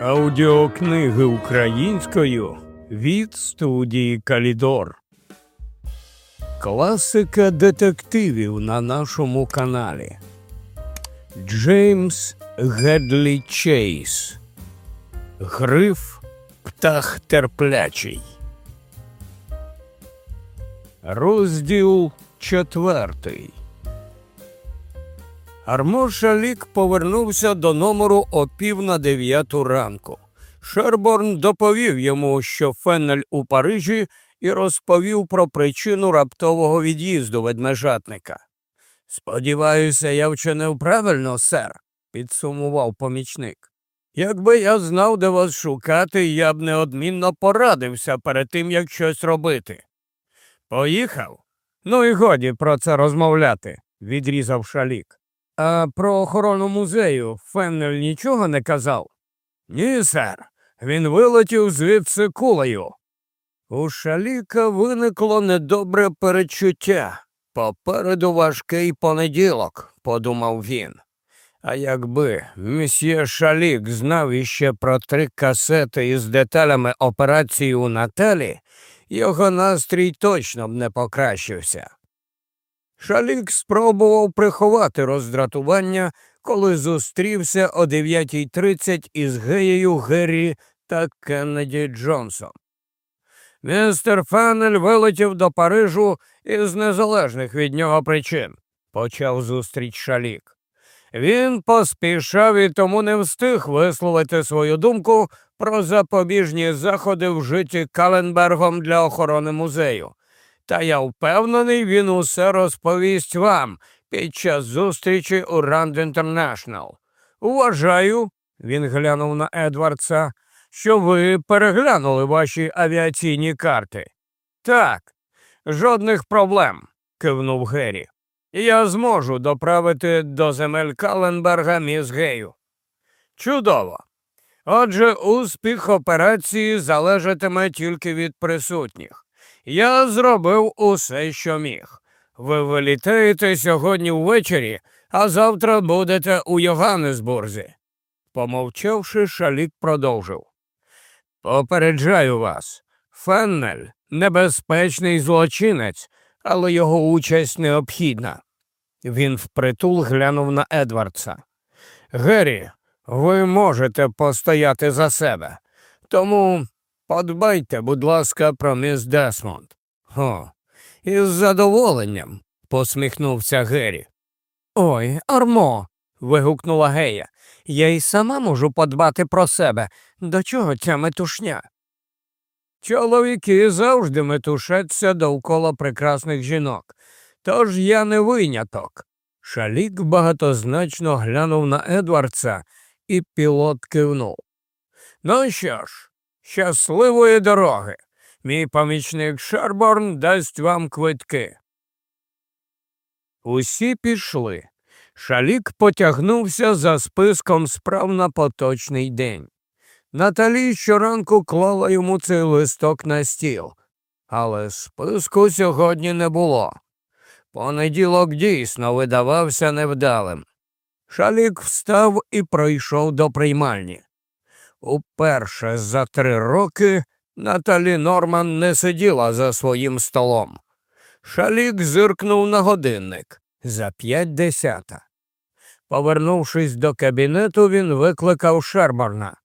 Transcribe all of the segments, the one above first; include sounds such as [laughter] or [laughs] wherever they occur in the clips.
Аудіокниги українською від студії Калідор. Класика детективів на нашому каналі. Джеймс Гедлі Чейз. Гриф Птах терплячий. Розділ четвертий. Армо Шалік повернувся до номеру о пів на дев'яту ранку. Шерборн доповів йому, що Феннель у Парижі, і розповів про причину раптового від'їзду ведмежатника. Сподіваюся, я вчинив правильно, сер, підсумував помічник. Якби я знав, де вас шукати, я б неодмінно порадився перед тим, як щось робити. Поїхав? Ну і годі про це розмовляти, відрізав шалік. А про охорону музею Феннель нічого не казав? Ні, сер. Він вилетів звідси кулею. У шаліка виникло недобре перечуття. Попереду важкий понеділок, подумав він. А якби мсьє Шалік знав іще про три касети із деталями операції у Наталі, його настрій точно б не покращився. Шалік спробував приховати роздратування, коли зустрівся о 9.30 із геєю Геррі та Кеннеді Джонсон. Містер Феннель вилетів до Парижу із незалежних від нього причин, почав зустріч Шалік. Він поспішав і тому не встиг висловити свою думку про запобіжні заходи, вжиті Каленбергом для охорони музею. Та я впевнений, він усе розповість вам під час зустрічі у Ранд Інтернешнл. Вважаю, він глянув на Едвардса, що ви переглянули ваші авіаційні карти. Так, жодних проблем, кивнув Геррі. Я зможу доправити до земель Каленберга міс Гею. Чудово. Отже, успіх операції залежатиме тільки від присутніх. Я зробив усе, що міг. Ви вилітаєте сьогодні ввечері, а завтра будете у Йоганнесбурзі. Помовчавши, шалік продовжив. Попереджаю вас, Феннель небезпечний злочинець, але його участь необхідна. Він впритул глянув на Едвардса. Геррі, ви можете постояти за себе, тому подбайте, будь ласка, про міс Десмонд. О, із задоволенням, посміхнувся Геррі. Ой, Армо. вигукнула Гея. Я й сама можу подбати про себе. До чого ця метушня? Чоловіки завжди метушаться довкола прекрасних жінок. Тож я не виняток. Шалік багатозначно глянув на Едвардса, і пілот кивнув. Ну що ж, щасливої дороги. Мій помічник Шерборн дасть вам квитки. Усі пішли. Шалік потягнувся за списком справ на поточний день. Наталі щоранку клала йому цей листок на стіл, але списку сьогодні не було. Понеділок дійсно видавався невдалим. Шалік встав і пройшов до приймальні. Уперше за три роки Наталі Норман не сиділа за своїм столом. Шалік зиркнув на годинник за п'ять десята. Повернувшись до кабінету, він викликав Шерборна.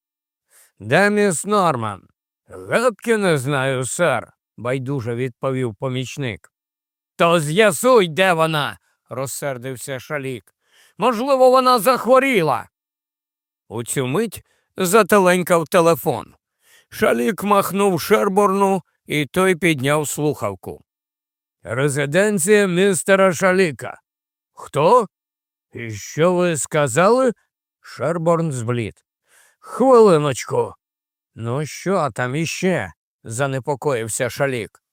Де міс Норман? Гадки не знаю, сер, байдуже відповів помічник. То з'ясуй, де вона, розсердився шалік. Можливо, вона захворіла. У цю мить зателенькав телефон. Шалік махнув Шерборну, і той підняв слухавку. Резиденція містера Шаліка. Хто? І що ви сказали? Шерборн зблід. Хвилиночку. Ну, що там іще? занепокоївся шалік.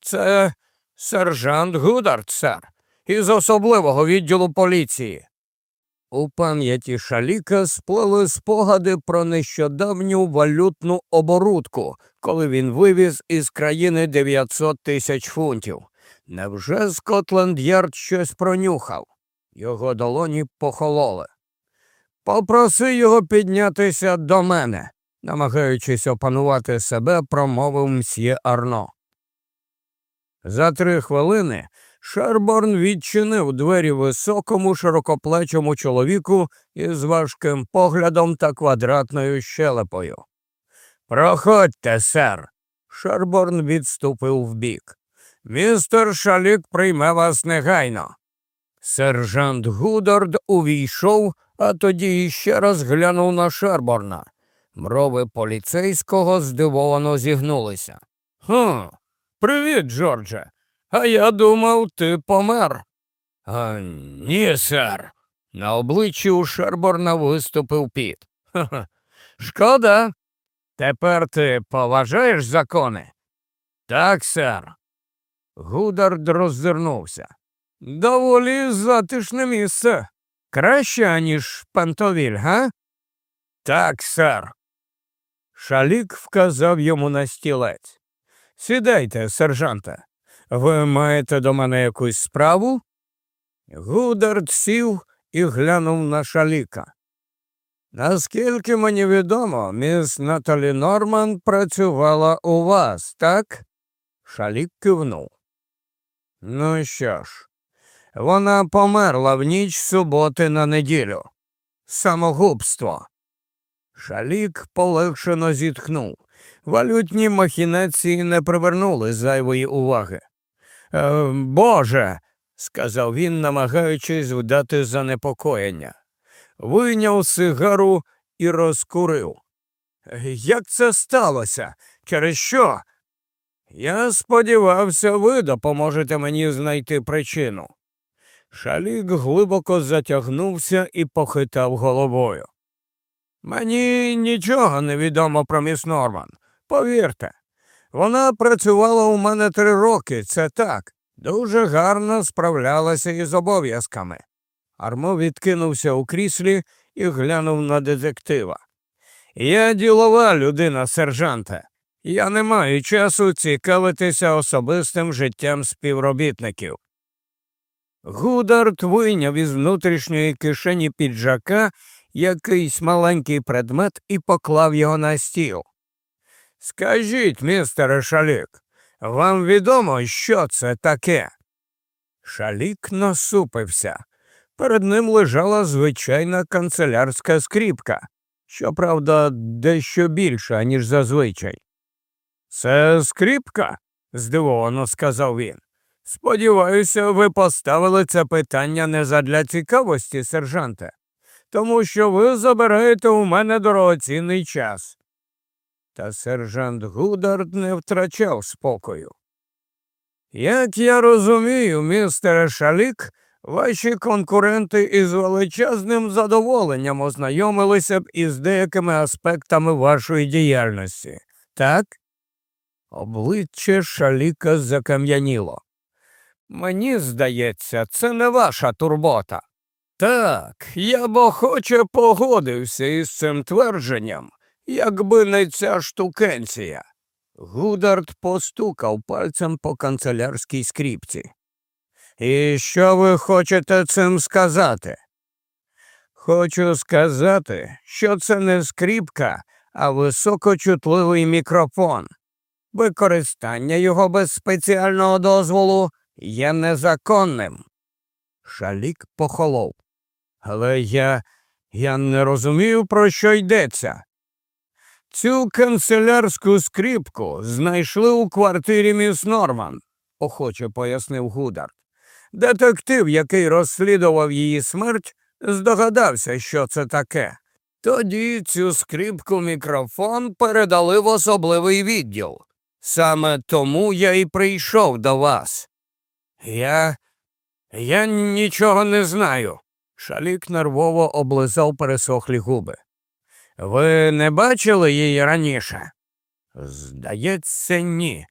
Це сержант Гудард, сер, із особливого відділу поліції. У пам'яті шаліка сплили спогади про нещодавню валютну оборудку, коли він вивіз із країни 900 тисяч фунтів. Невже Скотленд Ярд щось пронюхав? Його долоні похололи. Попроси його піднятися до мене, намагаючись опанувати себе, промовив мсьє Арно. За три хвилини Шерборн відчинив двері високому широкоплечому чоловіку із важким поглядом та квадратною щелепою. Проходьте, сер. Шерборн відступив вбік. Містер Шалік прийме вас негайно. Сержант Гудорд увійшов, а тоді іще раз глянув на Шерборна. Брови поліцейського здивовано зігнулися. Хм, привіт, Джордже. А я думав, ти помер. А, ні, сер. На обличчі у Шерборна виступив піт. Шкода. Тепер ти поважаєш закони? Так, сер. Гудард роззирнувся. Доволі затишне місце. Краще, аніж пантовіль, га? Так, сер. Шалік вказав йому на стілець. Сідайте, сержанте. Ви маєте до мене якусь справу? Гудард сів і глянув на шаліка. Наскільки мені відомо, міс Наталі Норман працювала у вас, так? Шалік кивнув. Ну що ж, вона померла в ніч суботи на неділю. Самогубство. Шалік полегшено зітхнув. Валютні махінації не привернули зайвої уваги. Е, Боже, сказав він, намагаючись вдати занепокоєння. Вийняв сигару і розкурив. Як це сталося? Через що? Я сподівався, ви допоможете мені знайти причину. Шалік глибоко затягнувся і похитав головою. Мені нічого не відомо про міс Норман. Повірте, вона працювала у мене три роки, це так, дуже гарно справлялася із обов'язками. Армо відкинувся у кріслі і глянув на детектива. Я ділова людина, сержанте. Я не маю часу цікавитися особистим життям співробітників. Гудард вийняв із внутрішньої кишені піджака якийсь маленький предмет і поклав його на стіл. Скажіть, містере Шалік, вам відомо, що це таке? Шалік насупився. Перед ним лежала звичайна канцелярська скріпка, щоправда, дещо більша, ніж зазвичай. Це скріпка? здивовано сказав він. Сподіваюся, ви поставили це питання не задля цікавості, сержанте, тому що ви забираєте у мене дорогоцінний час. Та сержант Гудард не втрачав спокою. Як я розумію, містере Шалік, ваші конкуренти із величезним задоволенням ознайомилися б із деякими аспектами вашої діяльності, так? Обличчя Шаліка закам'яніло. Мені здається, це не ваша турбота. Так, я б охоче погодився із цим твердженням, якби не ця штукенція. Гудард постукав пальцем по канцелярській скріпці. І що ви хочете цим сказати? Хочу сказати, що це не скріпка, а високочутливий мікрофон. Використання його без спеціального дозволу є незаконним. Шалік похолов. Але я я не розумію, про що йдеться. Цю канцелярську скріпку знайшли у квартирі міс Норман, охоче пояснив Гудард. Детектив, який розслідував її смерть, здогадався, що це таке. Тоді цю скрипку мікрофон передали в особливий відділ. Саме тому я і прийшов до вас. Я. Я нічого не знаю. Шалік нервово облизав пересохлі губи. Ви не бачили її раніше? Здається, ні.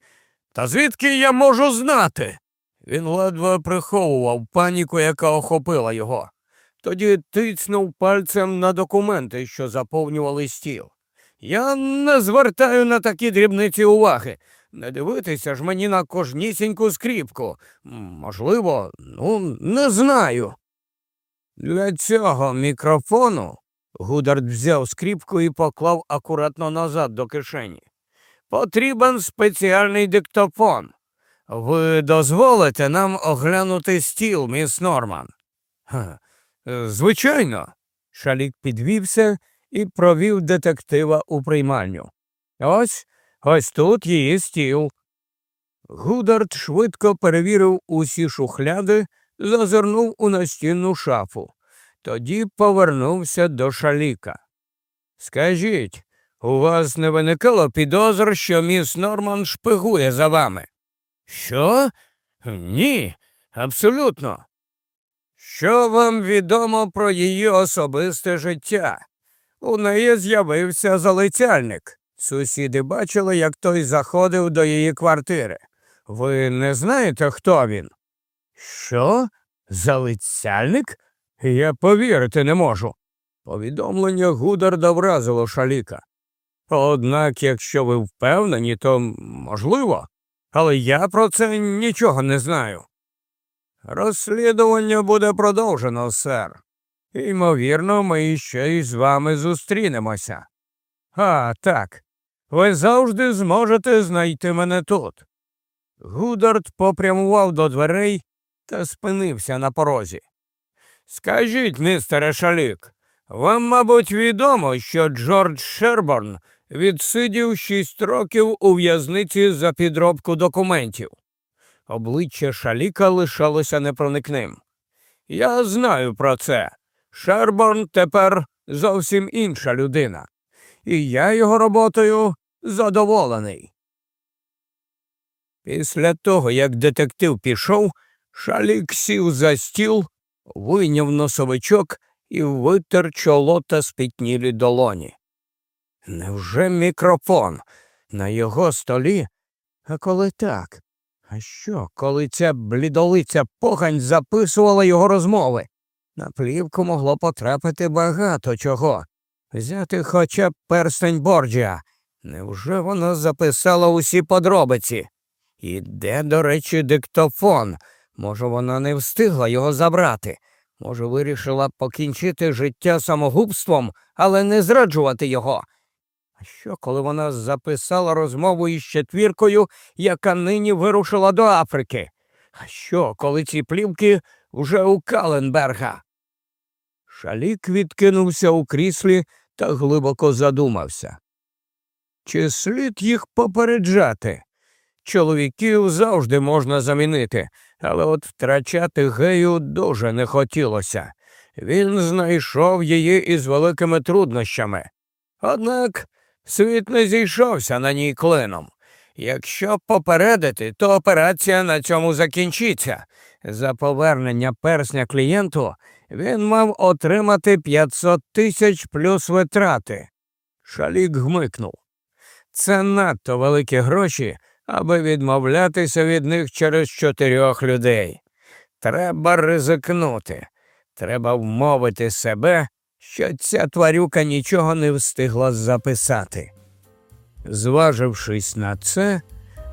Та звідки я можу знати? Він ледве приховував паніку, яка охопила його. Тоді тицнув пальцем на документи, що заповнювали стіл. Я не звертаю на такі дрібниці уваги. Не дивитися ж мені на кожнісіньку скріпку. Можливо, ну, не знаю. Для цього мікрофону Гудард взяв скріпку і поклав акуратно назад до кишені. Потрібен спеціальний диктофон. Ви дозволите нам оглянути стіл, міс Норман? «Ха, е, Звичайно. Шалік підвівся і провів детектива у приймальню. Ось ось тут її стіл. Гудард швидко перевірив усі шухляди, зазирнув у настінну шафу. Тоді повернувся до шаліка. Скажіть, у вас не виникало підозр, що міс Норман шпигує за вами? Що? Ні, абсолютно. Що вам відомо про її особисте життя? У неї з'явився залицяльник. Сусіди бачили, як той заходив до її квартири. Ви не знаєте, хто він? Що? Залицяльник? Я повірити не можу. Повідомлення Гударда вразило шаліка. Однак, якщо ви впевнені, то можливо, але я про це нічого не знаю. Розслідування буде продовжено, сер. Ймовірно, ми ще й з вами зустрінемося. А, так, ви завжди зможете знайти мене тут. Гудард попрямував до дверей та спинився на порозі. Скажіть, містере Шалік, вам, мабуть, відомо, що Джордж Шерборн відсидів шість років у в'язниці за підробку документів. Обличчя Шаліка лишалося непроникним. Я знаю про це. Шерборн тепер зовсім інша людина, і я його роботою задоволений. Після того, як детектив пішов, Шалік сів за стіл, вийняв носовичок і витер чоло та спітнілі долоні. Невже мікрофон на його столі? А коли так? А що, коли ця блідолиця погань записувала його розмови? На плівку могло потрапити багато чого. Взяти хоча б перстень Борджіа. Невже вона записала усі подробиці? І де, до речі, диктофон? Може, вона не встигла його забрати. Може, вирішила покінчити життя самогубством, але не зраджувати його. А що, коли вона записала розмову із четвіркою, яка нині вирушила до Африки? А що, коли ці плівки вже у Каленберга? Шалік відкинувся у кріслі та глибоко задумався. Чи слід їх попереджати? Чоловіків завжди можна замінити, але от втрачати гею дуже не хотілося. Він знайшов її із великими труднощами. Однак світ не зійшовся на ній клином. Якщо попередити, то операція на цьому закінчиться. За повернення персня клієнту він мав отримати 500 тисяч плюс витрати. Шалік гмикнув. Це надто великі гроші, аби відмовлятися від них через чотирьох людей. Треба ризикнути. Треба вмовити себе, що ця тварюка нічого не встигла записати. Зважившись на це,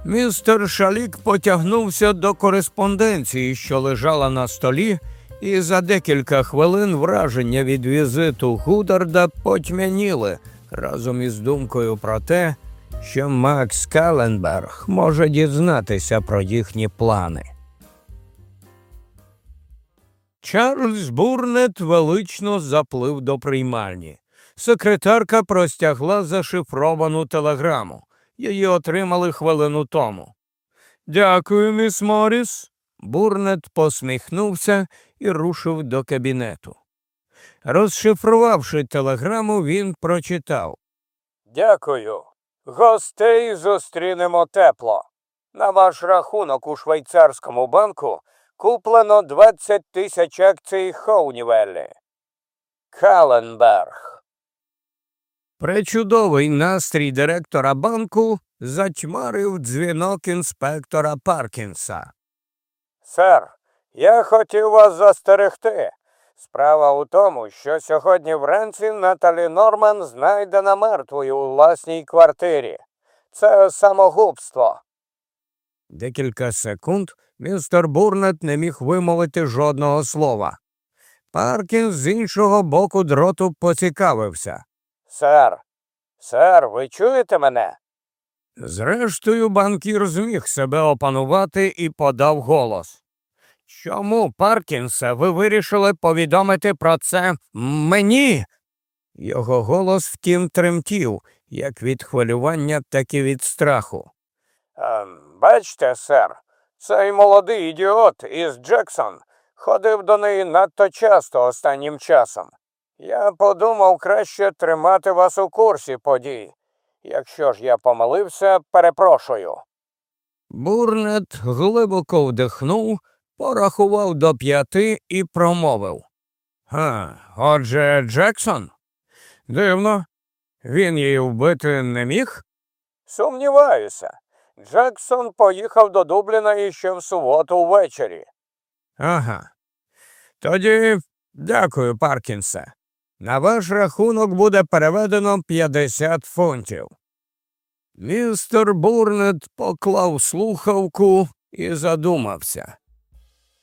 містер Шалік потягнувся до кореспонденції, що лежала на столі, і за декілька хвилин враження від візиту Гударда потьмяніли разом із думкою про те, що Макс Каленберг може дізнатися про їхні плани. Чарльз Бурнет велично заплив до приймальні. Секретарка простягла зашифровану телеграму. Її отримали хвилину тому. Дякую, міс Моріс. Бурнет посміхнувся і рушив до кабінету. Розшифрувавши телеграму, він прочитав Дякую. Гостей зустрінемо тепло. На ваш рахунок у швейцарському банку куплено 20 тисяч акцій Хоунівеллі. Каленберг. Пречудовий настрій директора банку затьмарив дзвінок інспектора Паркінса. Сер, я хотів вас застерегти. Справа у тому, що сьогодні вранці Наталі Норман знайдена мертвою у власній квартирі. Це самогубство. Декілька секунд містер Бурнет не міг вимовити жодного слова. Паркінс з іншого боку дроту поцікавився. Сер, сер, ви чуєте мене? Зрештою, банкір зміг себе опанувати і подав голос. Чому, Паркінсе, ви вирішили повідомити про це мені? Його голос, втім, тремтів, як від хвилювання, так і від страху. «Е, бачте, сер, цей молодий ідіот із Джексон ходив до неї надто часто останнім часом. Я подумав краще тримати вас у курсі подій. Якщо ж я помилився, перепрошую. Бурнет глибоко вдихнув, порахував до п'яти і промовив. «Га, Отже, Джексон? Дивно. Він її вбити не міг? Сумніваюся. Джексон поїхав до Дубліна іще в суботу ввечері. Ага. Тоді дякую, Паркінсе. На ваш рахунок буде переведено 50 фунтів. Містер Бурнет поклав слухавку і задумався.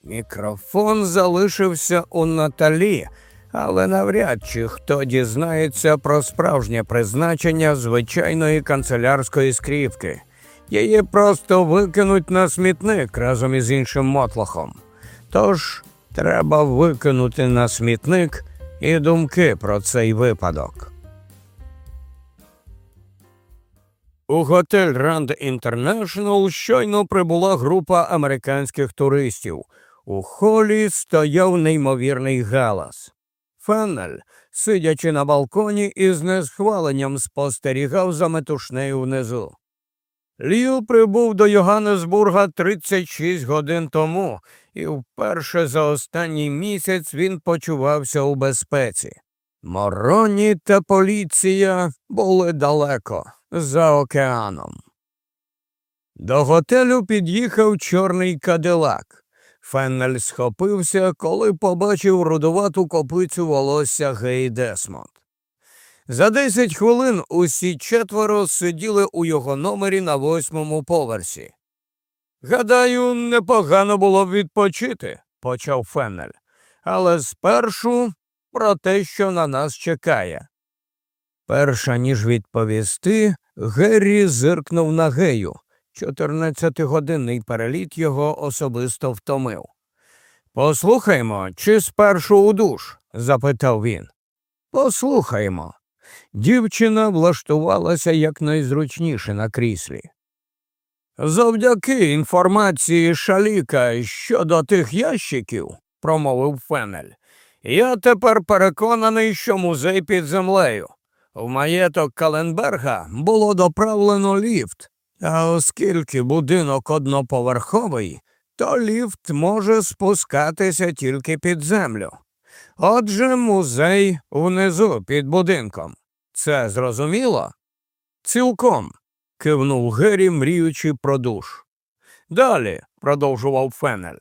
Мікрофон залишився у Наталі, але навряд чи хто дізнається про справжнє призначення звичайної канцелярської скрівки. Її просто викинуть на смітник разом із іншим мотлохом. Тож треба викинути на смітник і думки про цей випадок. У готель Ранд Інтернешнл щойно прибула група американських туристів. У холі стояв неймовірний галас. Феннель, сидячи на балконі, із несхваленням спостерігав за метушнею внизу. Ліл прибув до Йоганнесбурга 36 годин тому, і вперше за останній місяць він почувався у безпеці. Мороні та поліція були далеко, за океаном. До готелю під'їхав чорний кадилак. Феннель схопився, коли побачив рудувату копицю волосся Гей Десмонд. За десять хвилин усі четверо сиділи у його номері на восьмому поверсі. Гадаю, непогано було б відпочити, почав Феннель, але спершу про те, що на нас чекає. Перша ніж відповісти, Геррі зиркнув на гею. Чотирнадцятигодинний переліт його особисто втомив. Послухаймо, чи спершу у душ? запитав він. Послухаймо. Дівчина влаштувалася якнайзручніше на кріслі. Завдяки інформації шаліка щодо тих ящиків, промовив Фенель, я тепер переконаний, що музей під землею. В маєток Каленберга було доправлено ліфт, а оскільки будинок одноповерховий, то ліфт може спускатися тільки під землю. Отже, музей внизу під будинком. Це зрозуміло? Цілком, кивнув Гері, мріючи про душ. Далі, продовжував Фенель.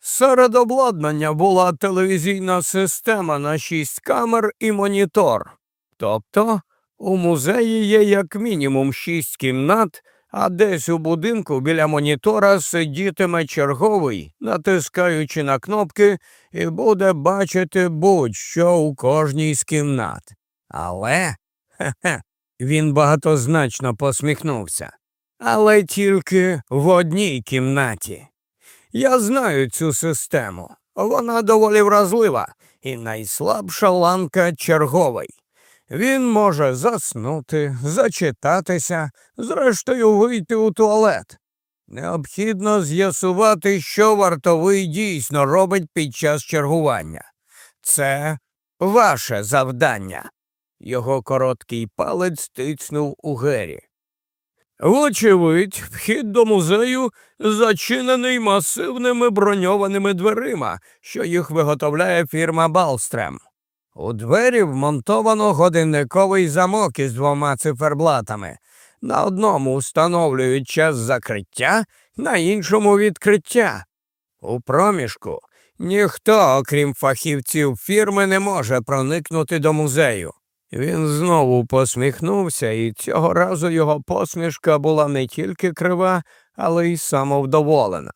Серед обладнання була телевізійна система на шість камер і монітор. Тобто у музеї є як мінімум шість кімнат, а десь у будинку біля монітора сидітиме черговий, натискаючи на кнопки, і буде бачити будь-що у кожній з кімнат. Але хе-хе, він багатозначно посміхнувся. Але тільки в одній кімнаті. Я знаю цю систему. Вона доволі вразлива і найслабша ланка черговий. Він може заснути, зачитатися, зрештою вийти у туалет. Необхідно з'ясувати, що вартовий дійсно робить під час чергування. Це ваше завдання. Його короткий палець тицнув у Гері. Вочевидь, вхід до музею зачинений масивними броньованими дверима, що їх виготовляє фірма Балстрем. У двері вмонтовано годинниковий замок із двома циферблатами. На одному встановлюють час закриття, на іншому відкриття. У проміжку ніхто, окрім фахівців фірми, не може проникнути до музею. Він знову посміхнувся, і цього разу його посмішка була не тільки крива, але й самовдоволена.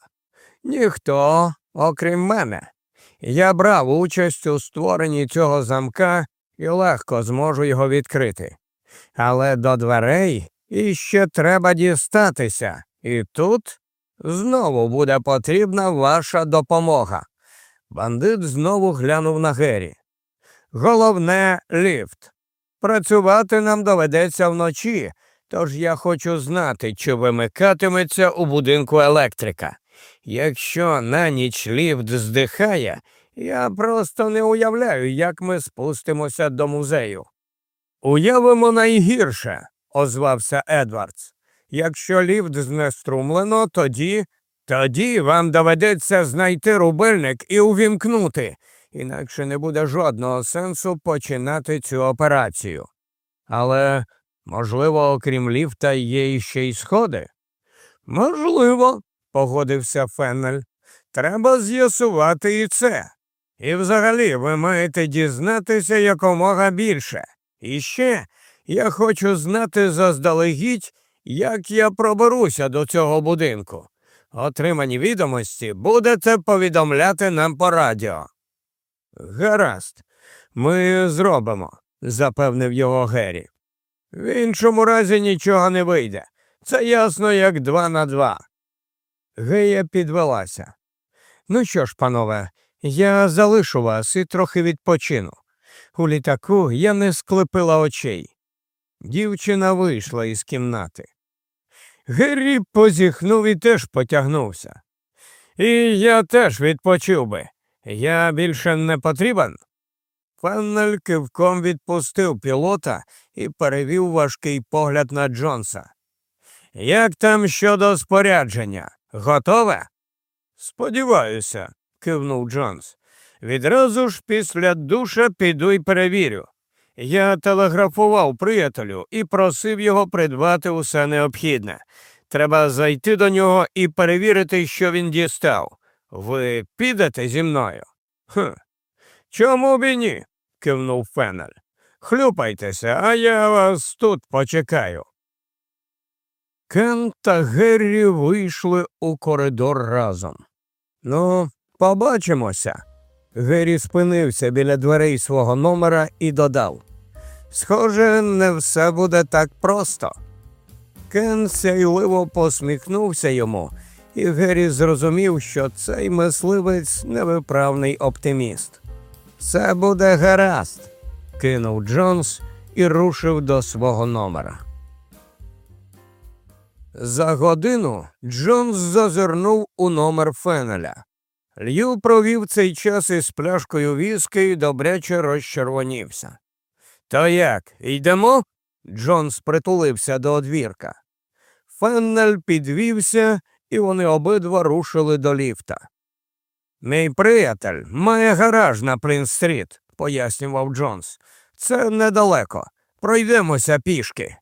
Ніхто, окрім мене. Я брав участь у створенні цього замка і легко зможу його відкрити. Але до дверей іще треба дістатися, і тут знову буде потрібна ваша допомога. Бандит знову глянув на Гері. Головне ліфт. Працювати нам доведеться вночі, тож я хочу знати, чи вимикатиметься у будинку електрика. Якщо на ніч ліфт здихає, я просто не уявляю, як ми спустимося до музею. Уявимо найгірше, озвався Едвардс. Якщо ліфт знеструмлено, тоді тоді вам доведеться знайти рубильник і увімкнути, інакше не буде жодного сенсу починати цю операцію. Але, можливо, окрім ліфта є іще й сходи? Можливо, погодився Феннель. Треба з'ясувати і це. І взагалі ви маєте дізнатися якомога більше. І ще я хочу знати заздалегідь, як я проберуся до цього будинку. Отримані відомості будете повідомляти нам по радіо. Гаразд, ми зробимо, запевнив його Геррі. В іншому разі нічого не вийде. Це ясно, як два на два. Гея підвелася. Ну що ж, панове, я залишу вас і трохи відпочину. У літаку я не склепила очей. Дівчина вийшла із кімнати. Геррі позіхнув і теж потягнувся. І я теж відпочив би. Я більше не потрібен. Феннель кивком відпустив пілота і перевів важкий погляд на Джонса. Як там щодо спорядження? Готове? Сподіваюся, кивнув Джонс. Відразу ж після душа піду й перевірю. Я телеграфував приятелю і просив його придбати усе необхідне. Треба зайти до нього і перевірити, що він дістав. Ви підете зі мною? «Хм, Чому б і ні? кивнув Фенель. Хлюпайтеся, а я вас тут почекаю. Кен та Геррі вийшли у коридор разом. Ну, побачимося. Геррі спинився біля дверей свого номера і додав Схоже, не все буде так просто. Кен сяйливо посміхнувся йому, і Геррі зрозумів, що цей мисливець невиправний оптиміст. Все буде гаразд, кинув Джонс і рушив до свого номера. За годину Джонс зазирнув у номер Фенеля. Лью провів цей час із пляшкою віски і добряче розчервонівся. То як, йдемо? Джонс притулився до одвірка. Феннель підвівся, і вони обидва рушили до ліфта. Мій приятель має гараж на Принц-стріт», – пояснював Джонс. Це недалеко. Пройдемося пішки.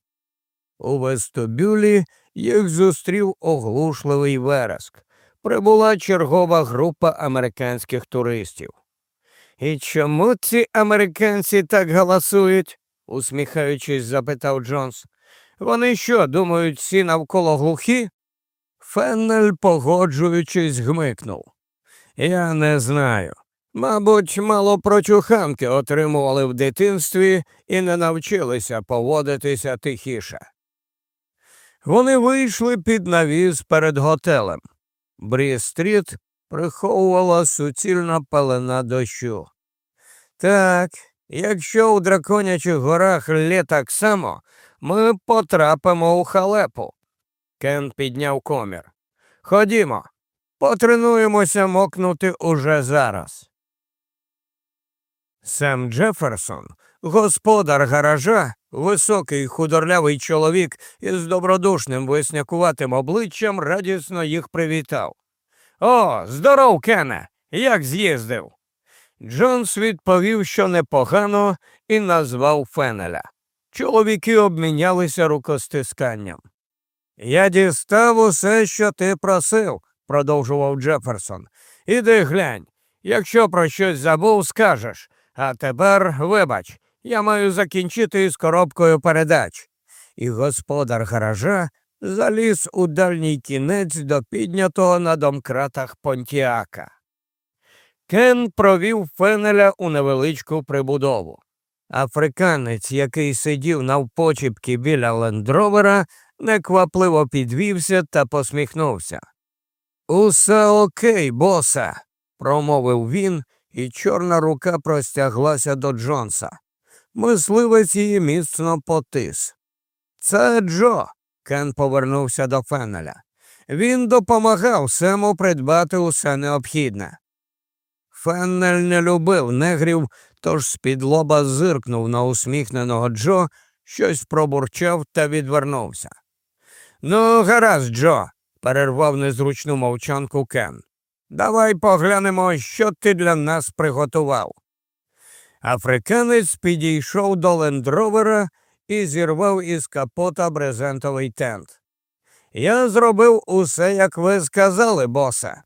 У вестибюлі їх зустрів оглушливий вереск. Прибула чергова група американських туристів. І чому ці американці так галасують? усміхаючись, запитав Джонс. Вони що, думають, всі навколо глухі? Феннель, погоджуючись, гмикнув. Я не знаю. Мабуть, мало прочуханки отримували в дитинстві і не навчилися поводитися тихіше. Вони вийшли під навіс перед готелем. Брі-стріт приховувала суцільна пелена дощу. Так, якщо у драконячих горах лє так само, ми потрапимо у халепу. Кен підняв комір. Ходімо, потренуємося мокнути уже зараз. Сем Джеферсон, господар гаража, високий худорлявий чоловік із добродушним виснякуватим обличчям радісно їх привітав. О, здоров, Кене! Як з'їздив? Джонс відповів, що непогано, і назвав Фенеля. Чоловіки обмінялися рукостисканням. Я дістав усе, що ти просив, продовжував Джеферсон. Іди глянь. Якщо про щось забув, скажеш. А тепер, вибач, я маю закінчити із коробкою передач. І господар гаража заліз у дальній кінець до піднятого на домкратах Понтіака. Кен провів фенеля у невеличку прибудову. Африканець, який сидів навпочіпки біля лендровера, неквапливо підвівся та посміхнувся. Усе окей, босе, промовив він, і чорна рука простяглася до Джонса. Мисливець її міцно потис. Це Джо. Кен повернувся до Фенеля. Він допомагав Сему придбати усе необхідне. Феннель не любив негрів, тож з-під лоба зиркнув на усміхненого Джо, щось пробурчав та відвернувся. Ну, гаразд, Джо, перервав незручну мовчанку Кен. Давай поглянемо, що ти для нас приготував. Африканець підійшов до лендровера і зірвав із капота брезентовий тент. Я зробив усе, як ви сказали, босе.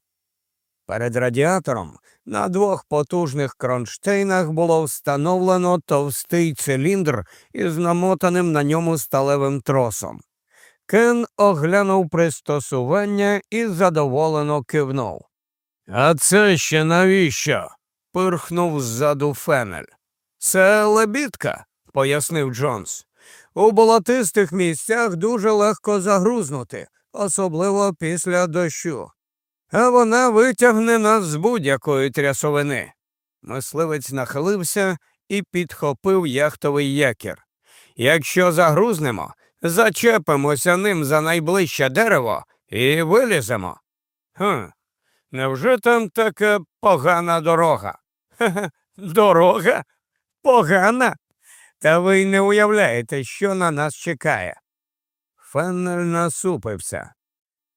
Перед радіатором на двох потужних кронштейнах було встановлено товстий циліндр із намотаним на ньому сталевим тросом. Кен оглянув пристосування і задоволено кивнув. А це ще навіщо? Пирхнув ззаду фенель. Це лебідка, пояснив Джонс. У болотистих місцях дуже легко загрузнути, особливо після дощу. А вона витягне нас з будь-якої трясовини. Мисливець нахилився і підхопив яхтовий якір. Якщо загрузнемо, зачепимося ним за найближче дерево і виліземо. Хм, невже там така погана дорога? Хе-хе, [laughs] дорога? Погана? Та ви й не уявляєте, що на нас чекає. Феннель насупився.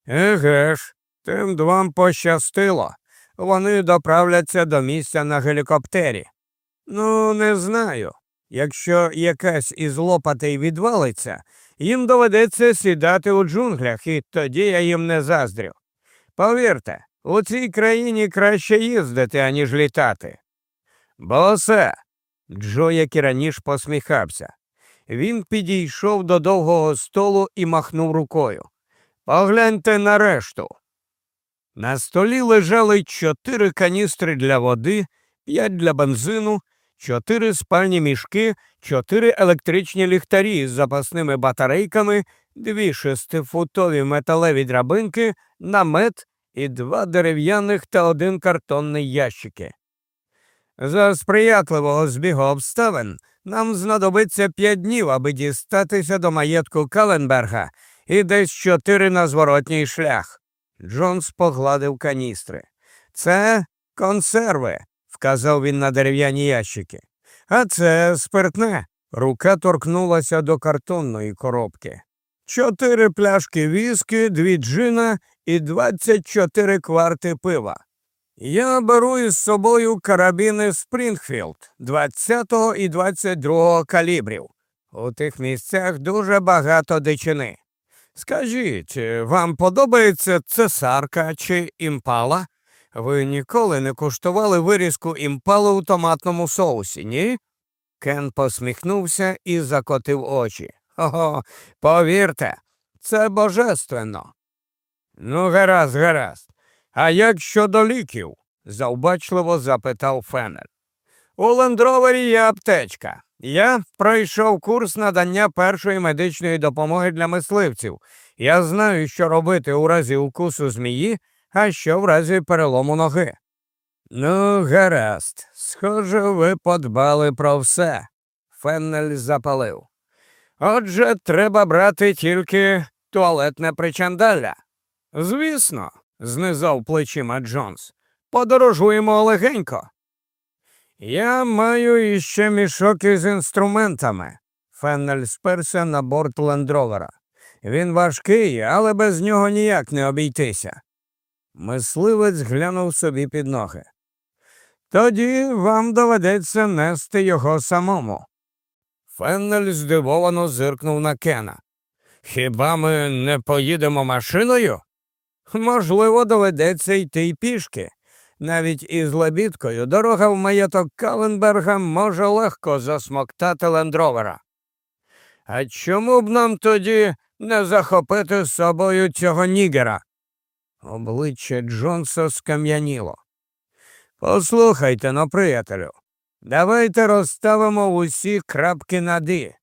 Еге ж, тим двом пощастило. Вони доправляться до місця на гелікоптері. Ну, не знаю. Якщо якась із лопатей відвалиться, їм доведеться сідати у джунглях, і тоді я їм не заздрю. Повірте, у цій країні краще їздити, аніж літати. Босе, Джо, як і раніше, посміхався. Він підійшов до довгого столу і махнув рукою. Погляньте на решту. На столі лежали чотири каністри для води, п'ять для бензину, чотири спальні мішки, чотири електричні ліхтарі з запасними батарейками, дві шестифутові металеві драбинки, намет і два дерев'яних та один картонний ящики. За сприятливого збігу обставин нам знадобиться п'ять днів, аби дістатися до маєтку Каленберга і десь чотири на зворотній шлях. Джонс погладив каністри. Це консерви, вказав він на дерев'яні ящики. А це спиртне. Рука торкнулася до картонної коробки. Чотири пляшки віскі, дві джина і двадцять чотири кварти пива. Я беру із собою карабіни Спрінгфілд 20 і 22 калібрів. У тих місцях дуже багато дичини. Скажіть, вам подобається цесарка чи імпала? Ви ніколи не куштували вирізку імпали у томатному соусі, ні? Кен посміхнувся і закотив очі. Ого, повірте, це божественно. Ну, гаразд, гаразд. А як щодо ліків? завбачливо запитав Феннер. У лендровері є аптечка. Я пройшов курс надання першої медичної допомоги для мисливців. Я знаю, що робити у разі укусу змії, а що в разі перелому ноги. Ну, гаразд, схоже, ви подбали про все. Феннель запалив. Отже, треба брати тільки туалетне причандалля. Звісно, знизав плечима Джонс. Подорожуємо легенько. Я маю іще мішок із інструментами. Феннель сперся на борт лендровера. Він важкий, але без нього ніяк не обійтися. Мисливець глянув собі під ноги. Тоді вам доведеться нести його самому. Феннель здивовано зиркнув на Кена. Хіба ми не поїдемо машиною? Можливо, доведеться йти й пішки. Навіть із лебідкою дорога в маєток Каленберга може легко засмоктати лендровера. А чому б нам тоді не захопити з собою цього нігера? Обличчя Джонса скам'яніло. Послухайте но, приятелю, давайте розставимо усі крапки на «ди».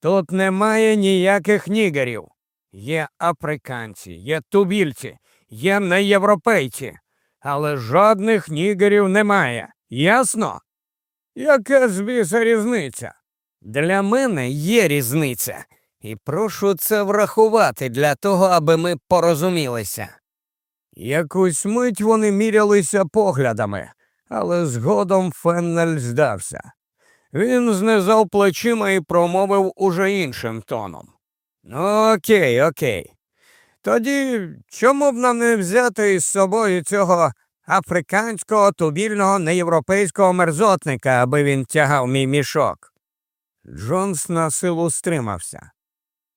Тут немає ніяких нігерів. Є африканці, є тубільці, є неєвропейці, але жодних нігерів немає. Ясно? Яка біса різниця? Для мене є різниця, і прошу це врахувати для того, аби ми порозумілися. Якусь мить вони мірялися поглядами, але згодом Феннель здався. Він знизав плечима і промовив уже іншим тоном. Ну, окей, окей. Тоді чому б нам не взяти із собою цього африканського тубільного неєвропейського мерзотника, аби він тягав мій мішок? Джонс на силу стримався.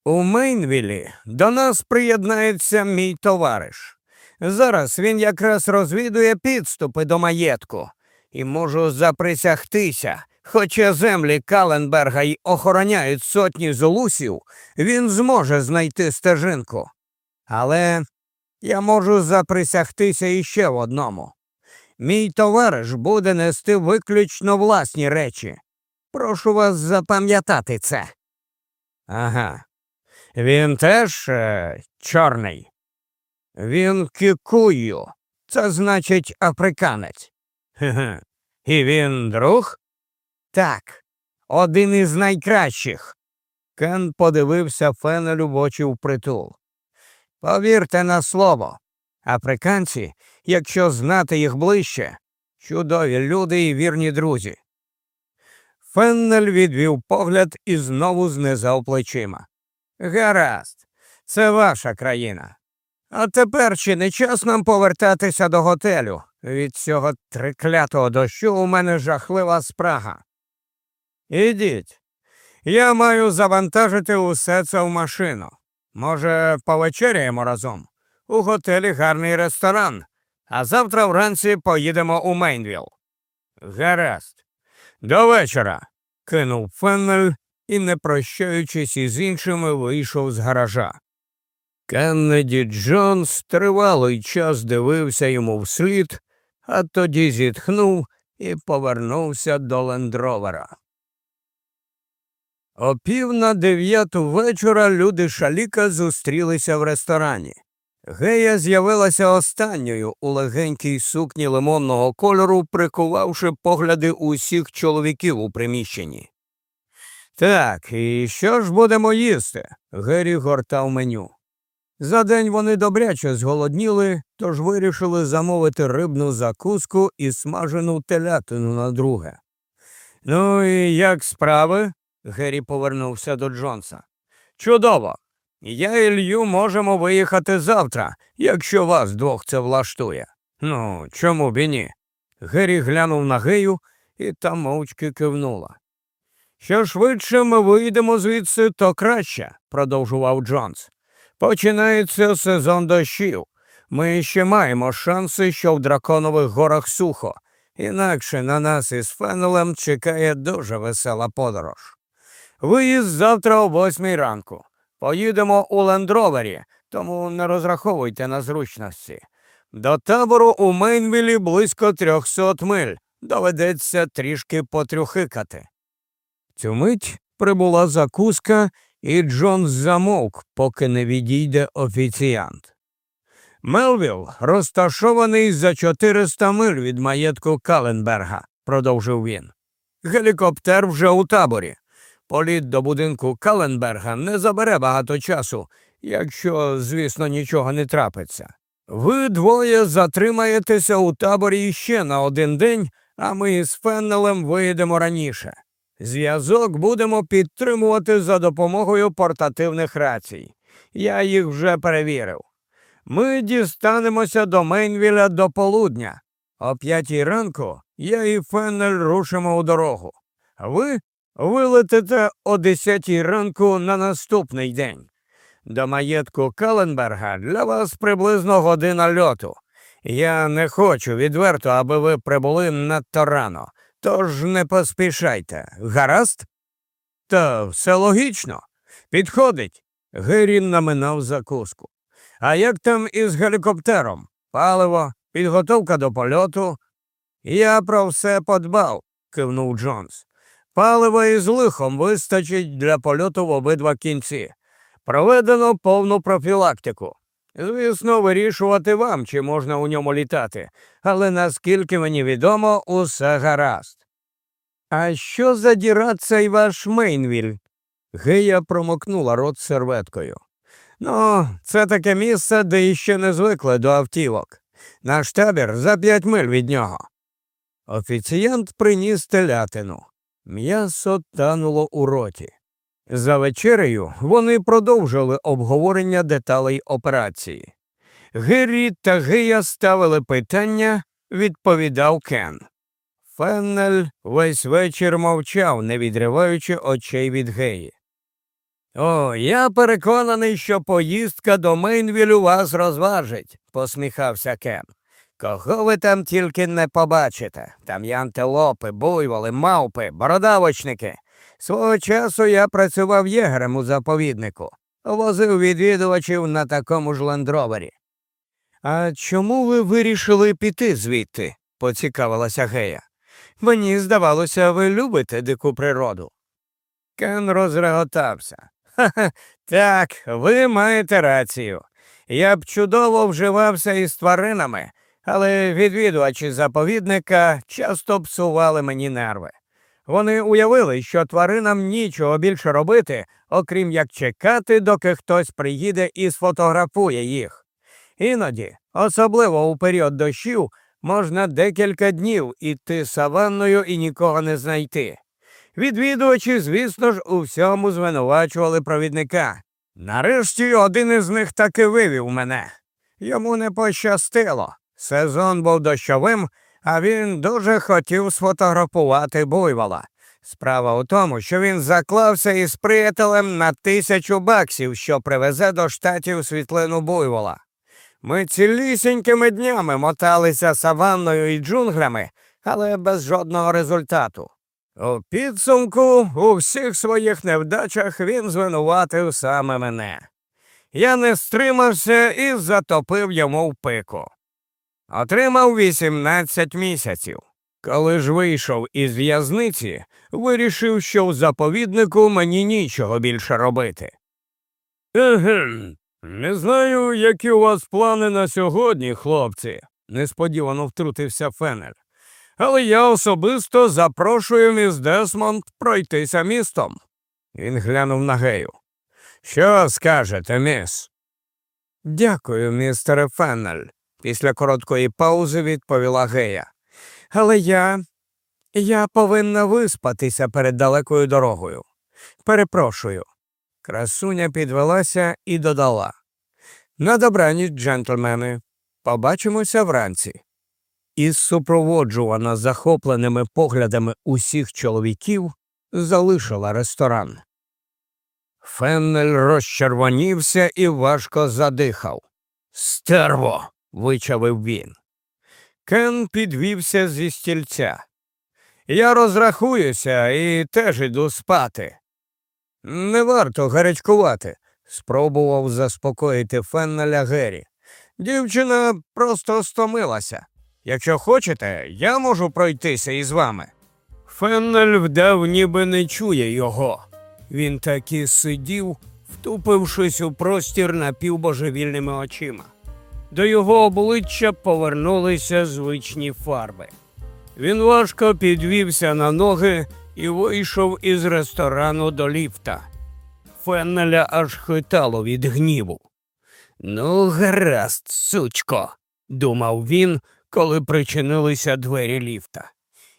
У Мейнвілі до нас приєднається мій товариш. Зараз він якраз розвідує підступи до маєтку і можу заприсягтися. Хоча землі Каленберга й охороняють сотні золусів, він зможе знайти стежинку. Але я можу заприсягтися іще в одному. Мій товариш буде нести виключно власні речі. Прошу вас запам'ятати це. Ага. Він теж е, чорний. Він кікую. Це значить африканець. Хе-хе. І він друг? Так, один із найкращих. Кен подивився Фенелю в очі впритул. Повірте на слово, африканці, якщо знати їх ближче, чудові люди і вірні друзі. Феннель відвів погляд і знову знизав плечима. Гаразд, це ваша країна. А тепер чи не час нам повертатися до готелю? Від цього триклятого дощу у мене жахлива спрага. Ідіть. Я маю завантажити усе це в машину. Може, повечеряємо разом? У готелі гарний ресторан, а завтра вранці поїдемо у Мейнвіл. Гаразд. До вечора. кинув Феннель і, не прощаючись із іншими, вийшов з гаража. Кеннеді Джонс тривалий час дивився йому вслід, а тоді зітхнув і повернувся до лендровера. О пів на дев'яту вечора люди шаліка зустрілися в ресторані. Гея з'явилася останньою у легенькій сукні лимонного кольору, прикувавши погляди усіх чоловіків у приміщенні. Так, і що ж будемо їсти? Гері гортав меню. За день вони добряче зголодніли, тож вирішили замовити рибну закуску і смажену телятину на друге. Ну і як справи? Гері повернувся до Джонса. Чудово. Я і Лью можемо виїхати завтра, якщо вас двох це влаштує. Ну, чому б і ні? Гері глянув на Гею і та мовчки кивнула. Що швидше ми вийдемо звідси, то краще, продовжував Джонс. Починається сезон дощів. Ми ще маємо шанси, що в драконових горах сухо, інакше на нас із Фенелем чекає дуже весела подорож. Виїзд завтра о восьмій ранку. Поїдемо у лендровері, тому не розраховуйте на зручності. До табору у Мейнвілі близько трьохсот миль. Доведеться трішки потрюхикати. Цю мить прибула закуска, і Джон замовк, поки не відійде офіціант. Мелвіл розташований за 400 миль від маєтку Каленберга, продовжив він. Гелікоптер вже у таборі. Політ до будинку Каленберга не забере багато часу, якщо, звісно, нічого не трапиться. Ви двоє затримаєтеся у таборі ще на один день, а ми з Феннелем виїдемо раніше. Зв'язок будемо підтримувати за допомогою портативних рацій. Я їх вже перевірив. Ми дістанемося до Мейнвіля до полудня. О п'ятій ранку я і Феннель рушимо у дорогу. Ви вилетите о десятій ранку на наступний день. До маєтку Каленберга для вас приблизно година льоту. Я не хочу відверто, аби ви прибули надто рано. Тож не поспішайте, гаразд? Та все логічно. Підходить. Гирін наминав закуску. А як там із гелікоптером? Паливо, підготовка до польоту? Я про все подбав, кивнув Джонс. Палива із лихом вистачить для польоту в обидва кінці. Проведено повну профілактику. Звісно, вирішувати вам, чи можна у ньому літати, але наскільки мені відомо, усе гаразд. А що за діра цей ваш Мейнвіль? Гея промокнула рот серветкою. Ну, це таке місце, де іще не звикли до автівок. Наш табір за п'ять миль від нього. Офіціянт приніс телятину. М'ясо тануло у роті. За вечерею вони продовжили обговорення деталей операції. Геррі та Гея ставили питання, відповідав Кен. Феннель весь вечір мовчав, не відриваючи очей від Геї. О, я переконаний, що поїздка до Мейнвілю вас розважить, посміхався Кен. Кого ви там тільки не побачите? Там є антилопи, буйволи, мавпи, бородавочники. Свого часу я працював єгерем у заповіднику, возив відвідувачів на такому ж лендровері. А чому ви вирішили піти звідти? поцікавилася Гея. Мені здавалося, ви любите дику природу. Кен розреготався. Ха-ха, так, ви маєте рацію. Я б чудово вживався із тваринами, але відвідувачі заповідника часто псували мені нерви. Вони уявили, що тваринам нічого більше робити, окрім як чекати, доки хтось приїде і сфотографує їх. Іноді, особливо у період дощів, можна декілька днів іти саванною і нікого не знайти. Відвідувачі, звісно ж, у всьому звинувачували провідника. Нарешті один із них таки вивів мене. Йому не пощастило. Сезон був дощовим, а він дуже хотів сфотографувати буйвола. Справа у тому, що він заклався із приятелем на тисячу баксів, що привезе до штатів світлину буйвола. Ми цілісінькими днями моталися саванною і джунглями, але без жодного результату. У підсумку у всіх своїх невдачах він звинуватив саме мене. Я не стримався і затопив йому в пику. Отримав 18 місяців. Коли ж вийшов із в'язниці, вирішив, що в заповіднику мені нічого більше робити. Егем, не знаю, які у вас плани на сьогодні, хлопці, несподівано втрутився Фенель. Але я особисто запрошую міс Десмонд пройтися містом. Він глянув на гею. Що скажете, міс? Дякую, містере Феннель, після короткої паузи відповіла гея. Але я. я повинна виспатися перед далекою дорогою. Перепрошую. Красуня підвелася і додала. На добраніч, джентльмени, побачимося вранці. І супроводжувана захопленими поглядами усіх чоловіків, залишила ресторан. Феннель розчервонівся і важко задихав. Стерво. Вичавив він. Кен підвівся зі стільця. Я розрахуюся і теж іду спати. Не варто гарячкувати, спробував заспокоїти Феннеля Геррі. Дівчина просто стомилася. Якщо хочете, я можу пройтися із вами. Феннель вдав, ніби не чує його. Він так і сидів, втупившись у простір напівбожевільними очима. До його обличчя повернулися звичні фарби. Він важко підвівся на ноги і вийшов із ресторану до ліфта. Феннеля аж хитало від гніву. Ну, гаразд, сучко, думав він, коли причинилися двері ліфта.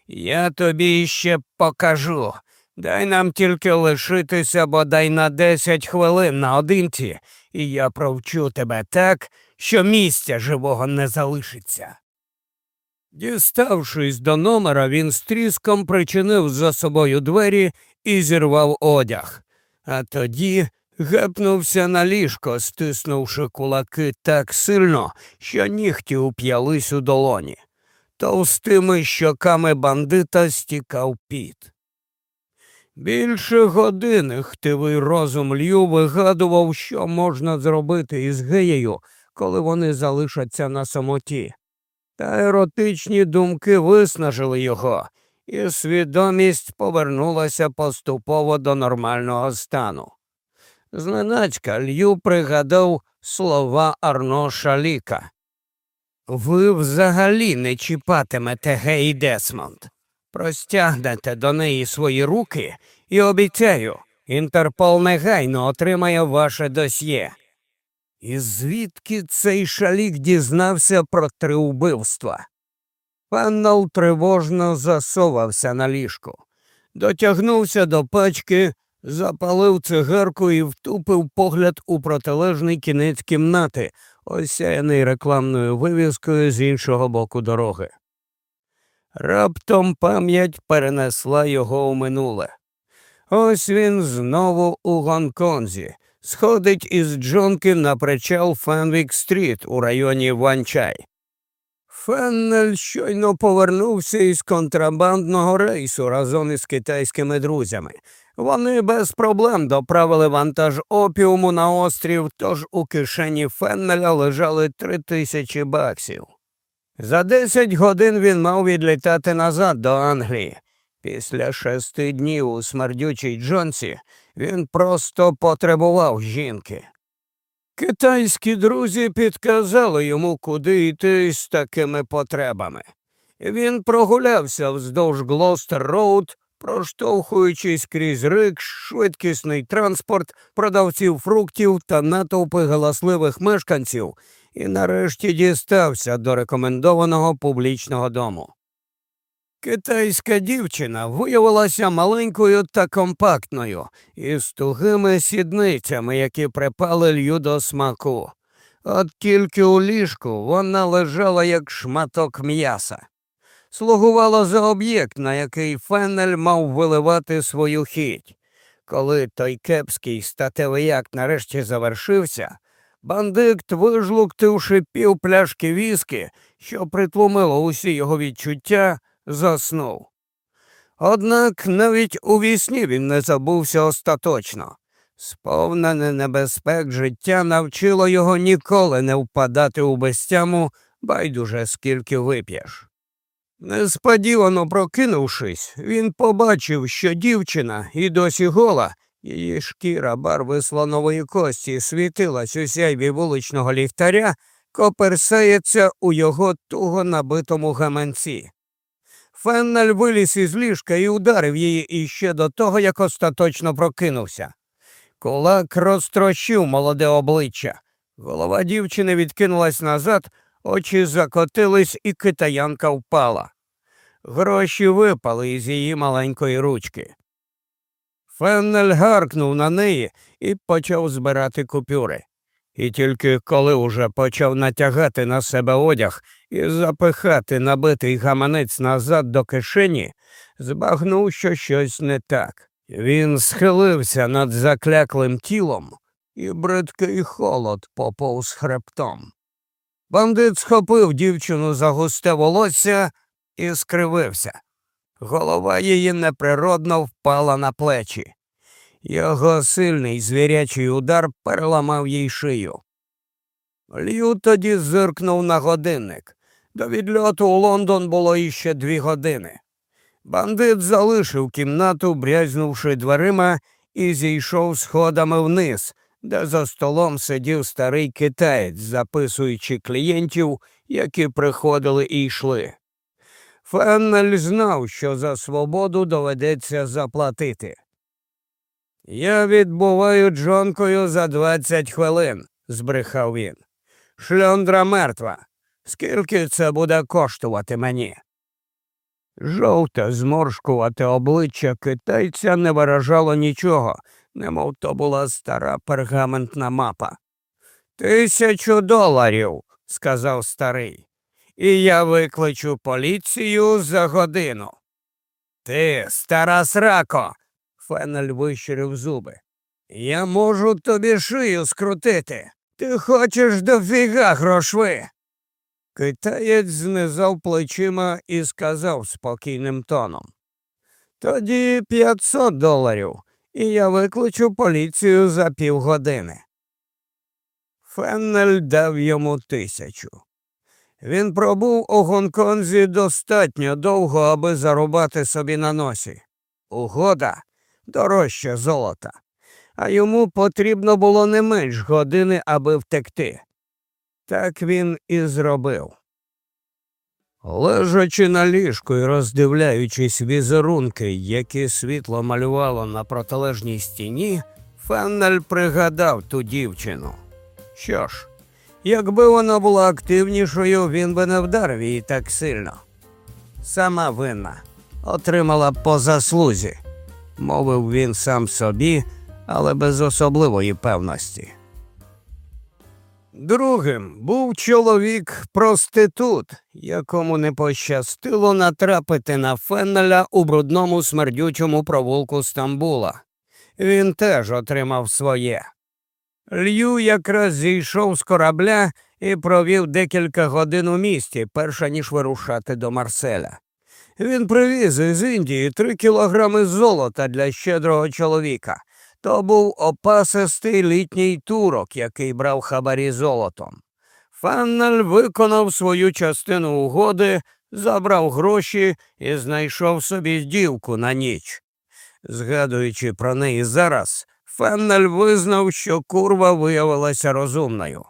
Я тобі ще покажу. Дай нам тільки лишитися бодай на десять хвилин наодинці, і я провчу тебе так, що місця живого не залишиться. Діставшись до номера, він з тріском причинив за собою двері і зірвав одяг, а тоді гепнувся на ліжко, стиснувши кулаки так сильно, що нігті уп'ялись у долоні. Товстими щоками бандита стікав піт. Більше години хтивий розум Лью вигадував, що можна зробити із геєю, коли вони залишаться на самоті. Та еротичні думки виснажили його, і свідомість повернулася поступово до нормального стану. Зненацька Лью пригадав слова Арно Шаліка. Ви взагалі не чіпатимете Гей Десмонд. Простягнете до неї свої руки і обіцяю, Інтерпол негайно отримає ваше досьє. І звідки цей шалік дізнався про три убивства? Пеннел тривожно засовався на ліжку, дотягнувся до пачки, запалив цигарку і втупив погляд у протилежний кінець кімнати, осяяний рекламною вивіскою з іншого боку дороги. Раптом пам'ять перенесла його у минуле. Ось він знову у Гонконзі, сходить із джонки на причал Фенвік Стріт у районі Ванчай. Феннель щойно повернувся із контрабандного рейсу разом із китайськими друзями. Вони без проблем доправили вантаж опіуму на острів, тож у кишені Феннеля лежали три тисячі баксів. За десять годин він мав відлітати назад до Англії. Після шести днів у смердючій джонці він просто потребував жінки. Китайські друзі підказали йому, куди йти з такими потребами. Він прогулявся вздовж Глостер Роуд, проштовхуючись крізь рикш, швидкісний транспорт, продавців фруктів та натовпи галасливих мешканців, і нарешті дістався до рекомендованого публічного дому. Китайська дівчина виявилася маленькою та компактною, із тугими сідницями, які припали лью до смаку. От тільки у ліжку вона лежала як шматок м'яса. Слугувала за об'єкт, на який Феннель мав виливати свою хіть. Коли той кепський статевий акт нарешті завершився, бандикт, вижлуктивши пів пляшки віскі, що притлумило усі його відчуття, заснув. Однак навіть у вісні він не забувся остаточно. Сповнене небезпек життя навчило його ніколи не впадати у безтяму, байдуже скільки вип'єш. Несподівано прокинувшись, він побачив, що дівчина і досі гола, її шкіра барви слонової кості світилась у сяйві вуличного ліхтаря, коперсається у його туго набитому гаманці. Феннель виліз із ліжка і ударив її іще до того, як остаточно прокинувся. Кулак розтрощив молоде обличчя. Голова дівчини відкинулась назад, очі закотились, і китаянка впала. Гроші випали із її маленької ручки. Феннель гаркнув на неї і почав збирати купюри. І тільки коли уже почав натягати на себе одяг і запихати набитий гаманець назад до кишені, збагнув, що щось не так. Він схилився над закляклим тілом, і бридкий холод поповз хребтом. Бандит схопив дівчину за густе волосся і скривився. Голова її неприродно впала на плечі. Його сильний звірячий удар переламав їй шию. Лью тоді зиркнув на годинник. До відльоту у Лондон було іще дві години. Бандит залишив кімнату, брязнувши дверима, і зійшов сходами вниз, де за столом сидів старий китаєць, записуючи клієнтів, які приходили і йшли. Феннель знав, що за свободу доведеться заплатити. Я відбуваю джонкою за двадцять хвилин, збрехав він. Шльондра мертва. Скільки це буде коштувати мені? Жовте, зморшкувате обличчя китайця не виражало нічого, немов то була стара пергаментна мапа. Тисячу доларів, сказав старий, і я викличу поліцію за годину. Ти, стара срако, Фенель вищирив зуби. Я можу тобі шию скрутити. Ти хочеш дофіга грошви. Китаєць знизав плечима і сказав спокійним тоном. Тоді п'ятсот доларів, і я викличу поліцію за півгодини. Феннель дав йому тисячу. Він пробув у Гонконзі достатньо довго, аби зарубати собі на носі. Угода дорожче золота, а йому потрібно було не менш години, аби втекти. Так він і зробив. Лежачи на ліжку і роздивляючись візерунки, які світло малювало на протилежній стіні, Феннель пригадав ту дівчину. Що ж, якби вона була активнішою, він би не вдарив її так сильно. Сама винна отримала по заслузі, мовив він сам собі, але без особливої певності. Другим був чоловік проститут, якому не пощастило натрапити на Феннеля у брудному смердючому провулку Стамбула. Він теж отримав своє. Лью якраз зійшов з корабля і провів декілька годин у місті, перша ніж вирушати до Марселя. Він привіз із Індії три кілограми золота для щедрого чоловіка. То був опасистий літній турок, який брав хабарі золотом. Фаннель виконав свою частину угоди, забрав гроші і знайшов собі дівку на ніч. Згадуючи про неї зараз, Феннель визнав, що курва виявилася розумною.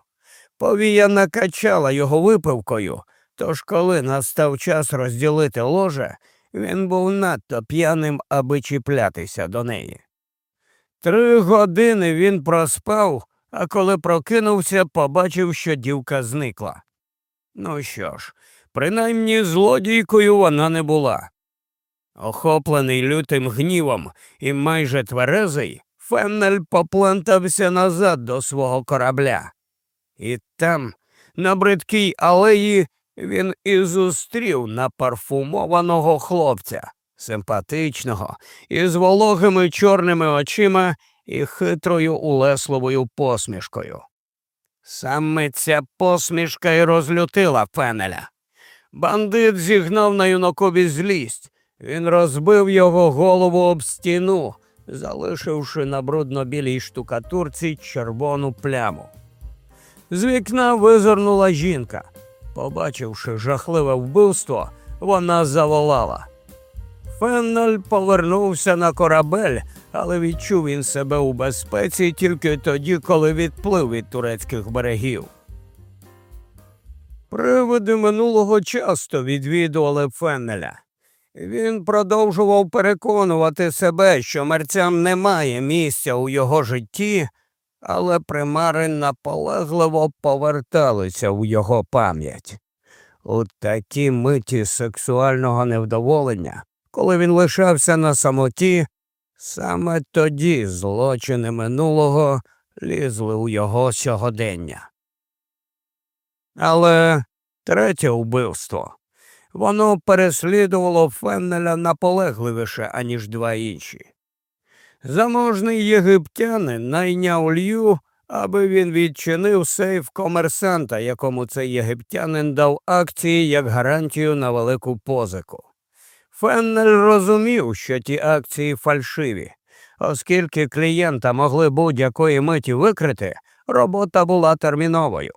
Повія накачала його випивкою, тож, коли настав час розділити ложе, він був надто п'яним, аби чіплятися до неї. Три години він проспав, а коли прокинувся, побачив, що дівка зникла. Ну що ж, принаймні злодійкою вона не була. Охоплений лютим гнівом і майже тверезий, Феннель поплентався назад до свого корабля. І там, на бридкій алеї, він і зустрів напарфумованого хлопця, симпатичного, із вологими чорними очима і хитрою улесливою посмішкою. Саме ця посмішка й розлютила Фенеля. Бандит зігнав на юнакові злість. Він розбив його голову об стіну, залишивши на брудно-білій штукатурці червону пляму. З вікна визирнула жінка. Побачивши жахливе вбивство, вона заволала. Феннель повернувся на корабель, але відчув він себе у безпеці тільки тоді, коли відплив від турецьких берегів. Привиди минулого часто відвідували Феннеля. Він продовжував переконувати себе, що мерцям немає місця у його житті, але примари наполегливо поверталися у його пам'ять. У такій миті сексуального невдоволення коли він лишався на самоті, саме тоді злочини минулого лізли у його сьогодення. Але третє вбивство воно переслідувало Феннеля наполегливіше, аніж два інші. Заможний єгиптянин найняв лью, аби він відчинив сейф комерсанта, якому цей єгиптянин дав акції як гарантію на велику позику. Феннель розумів, що ті акції фальшиві, оскільки клієнта могли будь-якої миті викрити, робота була терміновою.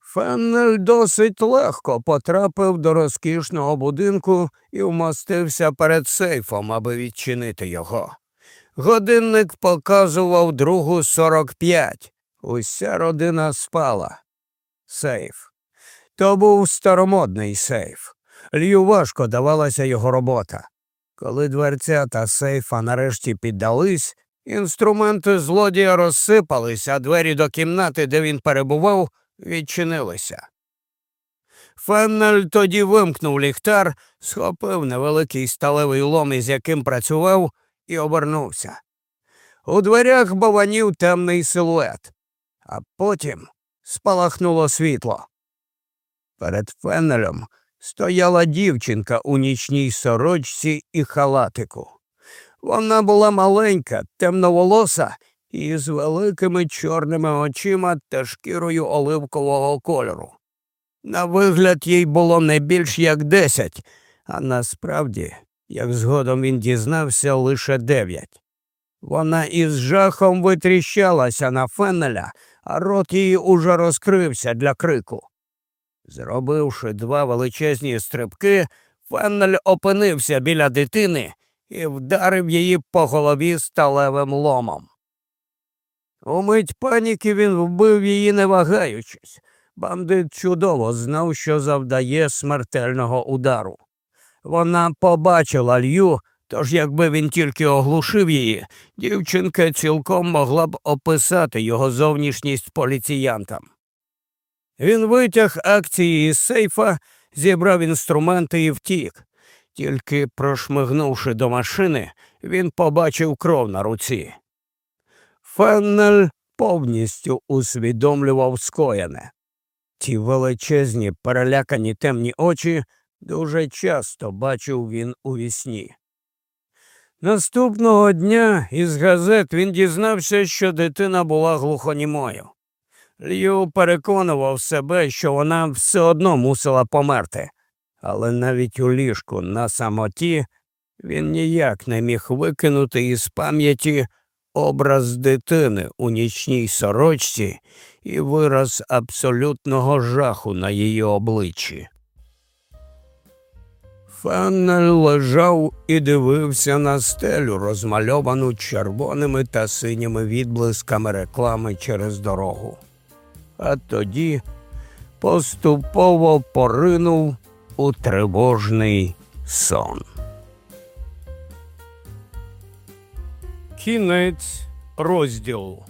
Феннель досить легко потрапив до розкішного будинку і вмостився перед сейфом, аби відчинити його. Годинник показував другу сорок п'ять. Уся родина спала. Сейф. То був старомодний сейф. Лью важко давалася його робота. Коли дверця та сейфа нарешті піддались, інструменти злодія розсипались, а двері до кімнати, де він перебував, відчинилися. Феннель тоді вимкнув ліхтар, схопив невеликий сталевий лом, із яким працював, і обернувся. У дверях баванів темний силует, а потім спалахнуло світло. Перед Феннелем стояла дівчинка у нічній сорочці і халатику. Вона була маленька, темноволоса і з великими чорними очима та шкірою оливкового кольору. На вигляд їй було не більш як десять, а насправді, як згодом він дізнався, лише дев'ять. Вона із жахом витріщалася на фенеля, а рот її уже розкрився для крику. Зробивши два величезні стрибки, Феннель опинився біля дитини і вдарив її по голові сталевим ломом. Умить паніки він вбив її, не вагаючись. Бандит чудово знав, що завдає смертельного удару. Вона побачила лью, тож якби він тільки оглушив її, дівчинка цілком могла б описати його зовнішність поліціянтам. Він витяг акції із сейфа, зібрав інструменти і втік. Тільки прошмигнувши до машини, він побачив кров на руці. Феннель повністю усвідомлював скоєне. Ті величезні перелякані темні очі дуже часто бачив він у вісні. Наступного дня із газет він дізнався, що дитина була глухонімою. Лью переконував себе, що вона все одно мусила померти, але навіть у ліжку на самоті він ніяк не міг викинути із пам'яті образ дитини у нічній сорочці і вираз абсолютного жаху на її обличчі. Феннель лежав і дивився на стелю, розмальовану червоними та синіми відблисками реклами через дорогу. А тоді поступово поринув у тривожний сон. Кінець розділу.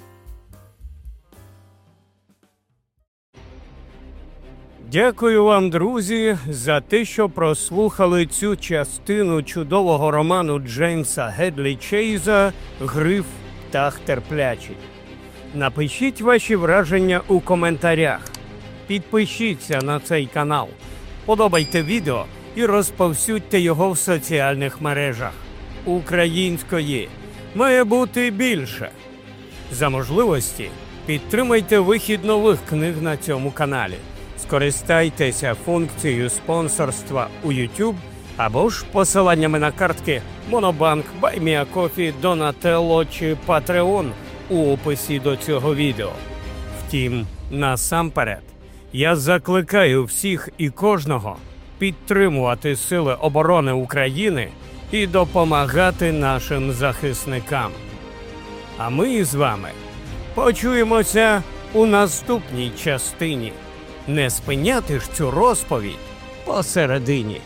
Дякую вам, друзі, за те, що прослухали цю частину чудового роману Джеймса Гедлі Чейза Гриф Птах терплячий. Напишіть ваші враження у коментарях. Підпишіться на цей канал, подобайте відео і розповсюдьте його в соціальних мережах. Української має бути більше. За можливості підтримайте вихід нових книг на цьому каналі. Скористайтеся функцією спонсорства у YouTube або ж посиланнями на картки Monobank, BuyMeACoffee, Donatello чи Patreon у описі до цього відео. Втім, насамперед, я закликаю всіх і кожного підтримувати Сили оборони України і допомагати нашим захисникам. А ми з вами почуємося у наступній частині. Не спиняти ж цю розповідь посередині.